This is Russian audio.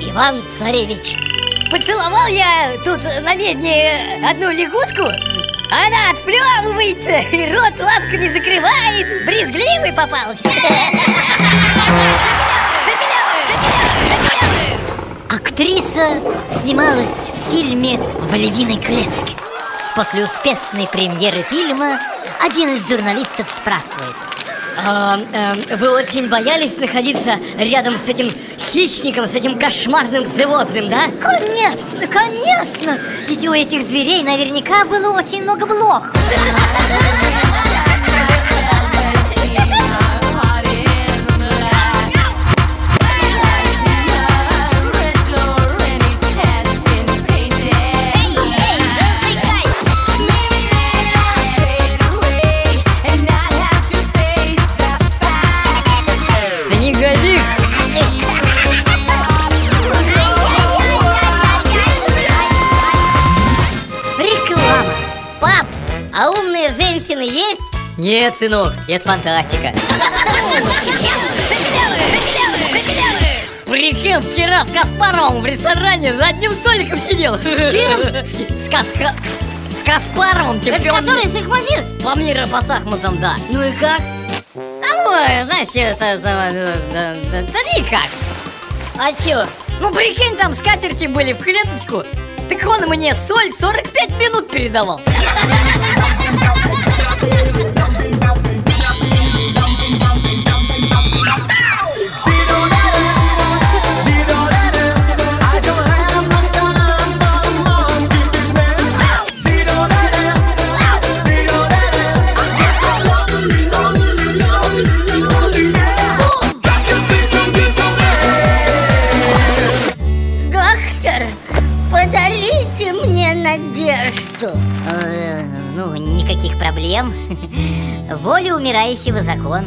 Иван Царевич. Поцеловал я тут на медне одну лягушку. Она отплевывается, и рот лапками закрывает. Брезгливый попался. Актриса снималась в фильме «В львиной клетке» После успешной премьеры фильма один из журналистов спрашивает а, а, Вы очень боялись находиться рядом с этим хищником, с этим кошмарным животным, да? Конечно, конечно Ведь у этих зверей наверняка было очень много блох женщины есть? Нет, сынок, это фантастика Прикинь, вчера с Каспаровым в ресторане за одним столиком сидел? С, Каска... с Каспаровым чемпион... Это который шахматист? По миру по шахматам, да Ну и как? А ну, знаете, это... Да, да, да, да никак А чё? Ну прикинь, там скатерти были в клеточку Так он мне соль 45 минут передавал Подарите мне надежду. Э, Ну, никаких проблем. Воля умирающего закон